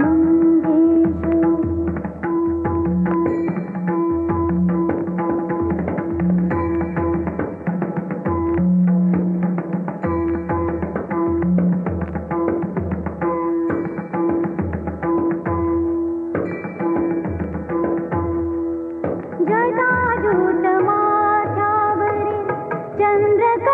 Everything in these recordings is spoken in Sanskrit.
मङ्गेषु जनाजोतमाचावरे चन्द्र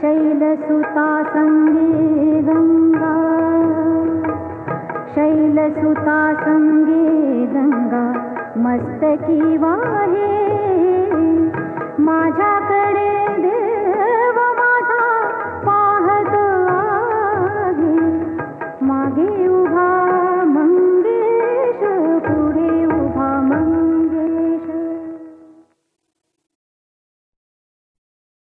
शैलसुता सङ्गे गङ्गा शैलसुता सङ्गे गङ्गा मस्तकी वाहे। है माकरे